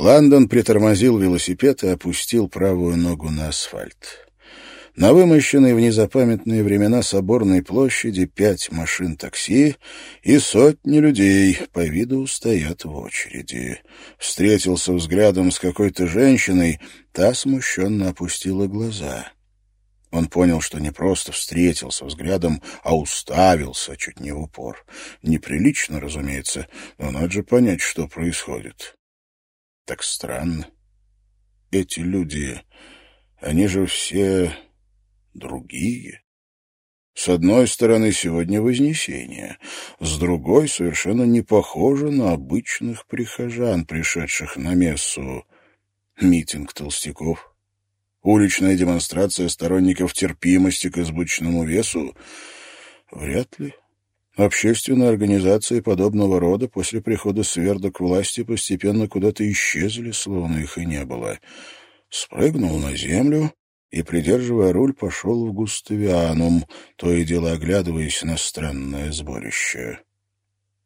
Ландон притормозил велосипед и опустил правую ногу на асфальт. На вымощенной в незапамятные времена соборной площади пять машин такси и сотни людей по виду стоят в очереди. Встретился взглядом с какой-то женщиной, та смущенно опустила глаза. Он понял, что не просто встретился взглядом, а уставился чуть не в упор. Неприлично, разумеется, но надо же понять, что происходит. Так странно. Эти люди, они же все другие. С одной стороны, сегодня Вознесение, с другой — совершенно не похоже на обычных прихожан, пришедших на мессу. Митинг толстяков, уличная демонстрация сторонников терпимости к избыточному весу — вряд ли. Общественные организации подобного рода после прихода Сверда к власти постепенно куда-то исчезли, словно их и не было. Спрыгнул на землю и, придерживая руль, пошел в Густавианум, то и дело оглядываясь на странное сборище.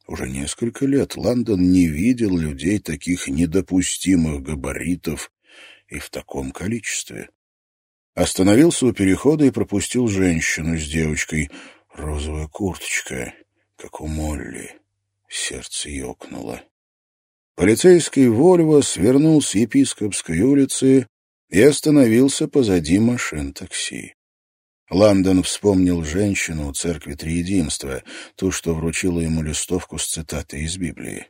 Уже несколько лет Лондон не видел людей таких недопустимых габаритов и в таком количестве. Остановился у перехода и пропустил женщину с девочкой. Розовая курточка, как у Молли. Сердце ёкнуло. Полицейский Вольво свернул с Епископской улицы и остановился позади машин такси. Ландон вспомнил женщину у церкви Триединства, ту, что вручила ему листовку с цитатой из Библии.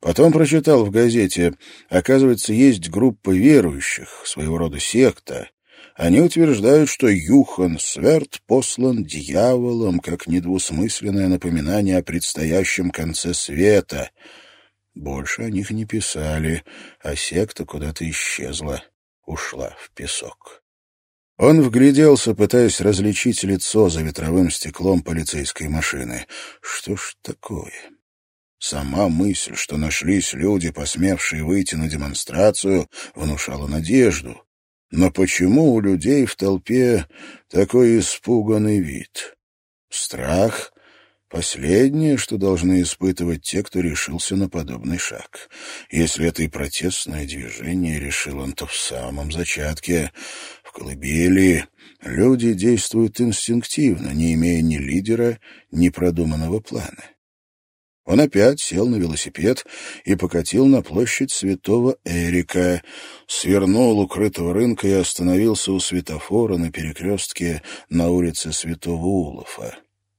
Потом прочитал в газете, оказывается, есть группа верующих, своего рода секта. Они утверждают, что Юхан Сверд послан дьяволом, как недвусмысленное напоминание о предстоящем конце света. Больше о них не писали, а секта куда-то исчезла ушла в песок. Он вгляделся, пытаясь различить лицо за ветровым стеклом полицейской машины. Что ж такое? Сама мысль, что нашлись люди, посмевшие выйти на демонстрацию, внушала надежду. Но почему у людей в толпе такой испуганный вид? Страх Последнее, что должны испытывать те, кто решился на подобный шаг. Если это и протестное движение, решил он, то в самом зачатке, в колыбели, люди действуют инстинктивно, не имея ни лидера, ни продуманного плана. Он опять сел на велосипед и покатил на площадь Святого Эрика, свернул у крытого рынка и остановился у светофора на перекрестке на улице Святого Улофа.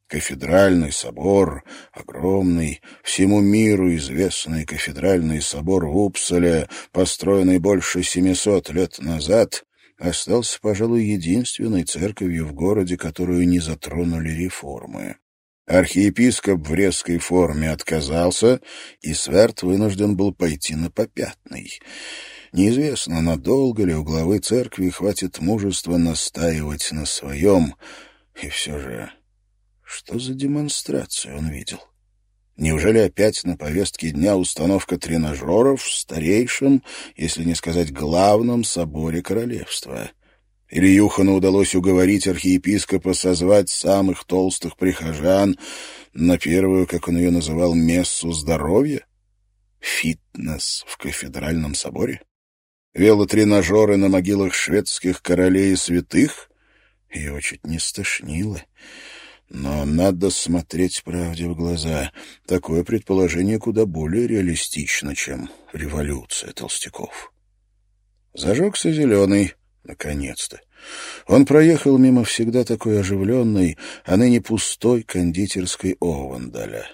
Кафедральный собор, огромный, всему миру известный кафедральный собор в Упсале, построенный больше семисот лет назад, остался, пожалуй, единственной церковью в городе, которую не затронули реформы. Архиепископ в резкой форме отказался, и Сверд вынужден был пойти на попятный. Неизвестно, надолго ли у главы церкви хватит мужества настаивать на своем, и все же что за демонстрацию он видел? Неужели опять на повестке дня установка тренажеров в старейшем, если не сказать главном соборе королевства? Или Юхану удалось уговорить архиепископа созвать самых толстых прихожан на первую, как он ее называл, мессу здоровья? Фитнес в кафедральном соборе? Велотренажеры на могилах шведских королей и святых? Его чуть не стошнило. Но надо смотреть правде в глаза. Такое предположение куда более реалистично, чем революция толстяков. Зажегся зеленый, наконец-то. Он проехал мимо всегда такой оживленной, а ныне пустой кондитерской Овандаля.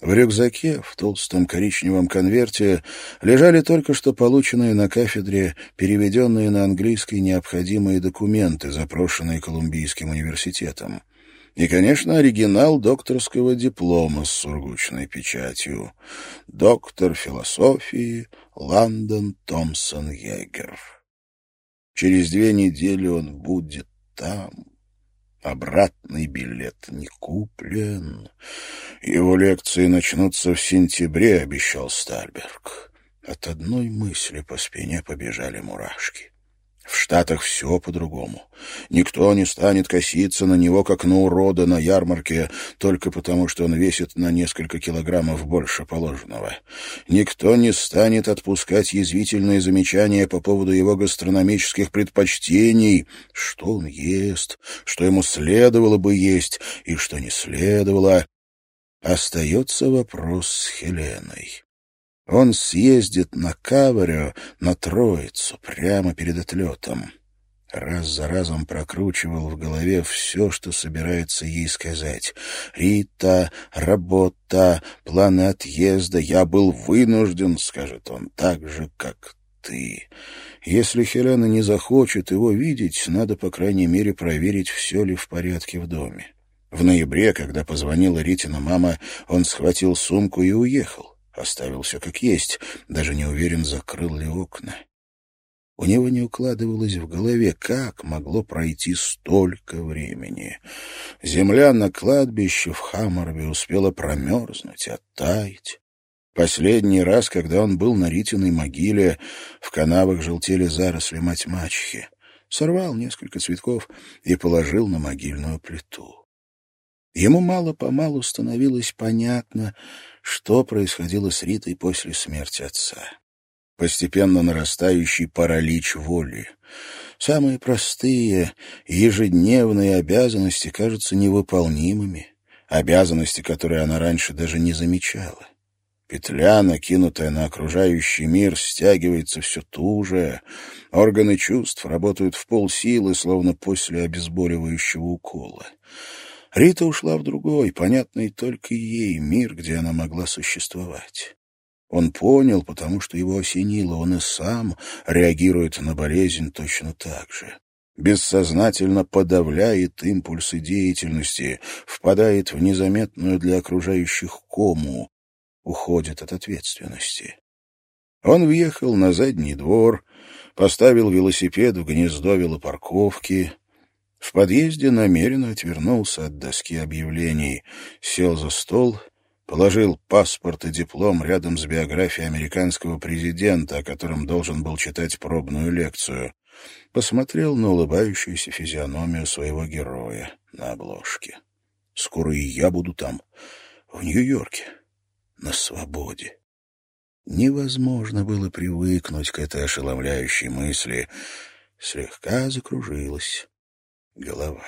В рюкзаке, в толстом коричневом конверте, лежали только что полученные на кафедре, переведенные на английский необходимые документы, запрошенные Колумбийским университетом. И, конечно, оригинал докторского диплома с сургучной печатью. Доктор философии Ландон Томпсон Егер. Через две недели он будет там. Обратный билет не куплен. Его лекции начнутся в сентябре, обещал Стальберг. От одной мысли по спине побежали мурашки. В Штатах все по-другому. Никто не станет коситься на него, как на урода на ярмарке, только потому, что он весит на несколько килограммов больше положенного. Никто не станет отпускать язвительные замечания по поводу его гастрономических предпочтений, что он ест, что ему следовало бы есть и что не следовало. Остается вопрос с Хеленой. Он съездит на Каварю, на Троицу, прямо перед отлетом. Раз за разом прокручивал в голове все, что собирается ей сказать. «Рита, работа, планы отъезда. Я был вынужден, — скажет он, — так же, как ты. Если Хелена не захочет его видеть, надо, по крайней мере, проверить, все ли в порядке в доме. В ноябре, когда позвонила Ритина мама, он схватил сумку и уехал. Оставил все как есть, даже не уверен, закрыл ли окна. У него не укладывалось в голове, как могло пройти столько времени. Земля на кладбище в Хаммербе успела промерзнуть, оттаять. Последний раз, когда он был на Ритиной могиле, в канавах желтели заросли мать-мачехи. Сорвал несколько цветков и положил на могильную плиту. Ему мало-помалу становилось понятно, что происходило с Ритой после смерти отца. Постепенно нарастающий паралич воли. Самые простые, ежедневные обязанности кажутся невыполнимыми, обязанности, которые она раньше даже не замечала. Петля, накинутая на окружающий мир, стягивается все туже. Органы чувств работают в полсилы, словно после обезболивающего укола. Рита ушла в другой, понятный только ей, мир, где она могла существовать. Он понял, потому что его осенило, он и сам реагирует на болезнь точно так же. Бессознательно подавляет импульсы деятельности, впадает в незаметную для окружающих кому, уходит от ответственности. Он въехал на задний двор, поставил велосипед в гнездо велопарковки, в подъезде намеренно отвернулся от доски объявлений, сел за стол, положил паспорт и диплом рядом с биографией американского президента, о котором должен был читать пробную лекцию, посмотрел на улыбающуюся физиономию своего героя на обложке. «Скоро и я буду там, в Нью-Йорке, на свободе». Невозможно было привыкнуть к этой ошеломляющей мысли. Слегка закружилась голова.